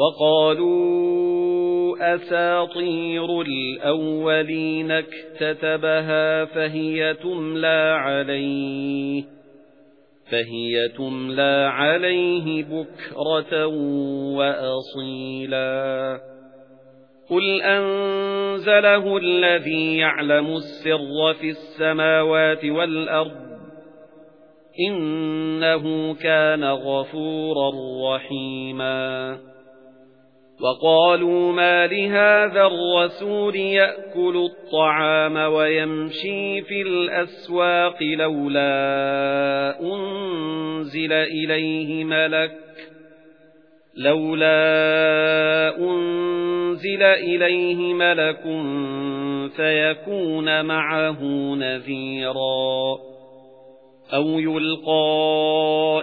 وقالوا أساطير الأولين اكتتبها فهي تملى عليه فهي تملى عليه بكرة وأصيلا. قل أنزله الذي يعلم السر في السماوات والأرض إنه كان غفورا رحيما. وَقَالُوا مَا لِهَذَا الرَّسُولِ يَأْكُلُ الطَّعَامَ وَيَمْشِي فِي الْأَسْوَاقِ لَوْلَا أُنْزِلَ إِلَيْهِ مَلَكٌ لَوْلَا أُنْزِلَ إِلَيْهِ مَلَكٌ فَيَكُونَ مَعَهُ نَذِيرًا أَوْ يُلْقَى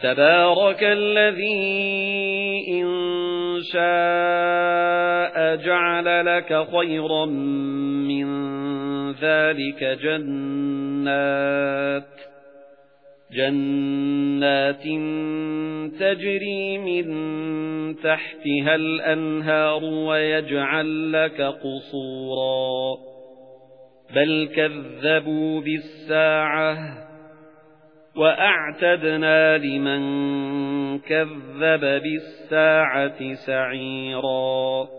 تبارك الذي إن شاء جعل لك خيرا من ذلك جنات جَنَّاتٍ تَجْرِي مِن تَحْتِهَا الْأَنْهَارُ وَيَجْعَل لَّكَ قُصُورًا بَلْ كَذَّبُوا بِالسَّاعَةِ وَأَعْتَدْنَا لِمَن كَذَّبَ بِالسَّاعَةِ سَعِيرًا.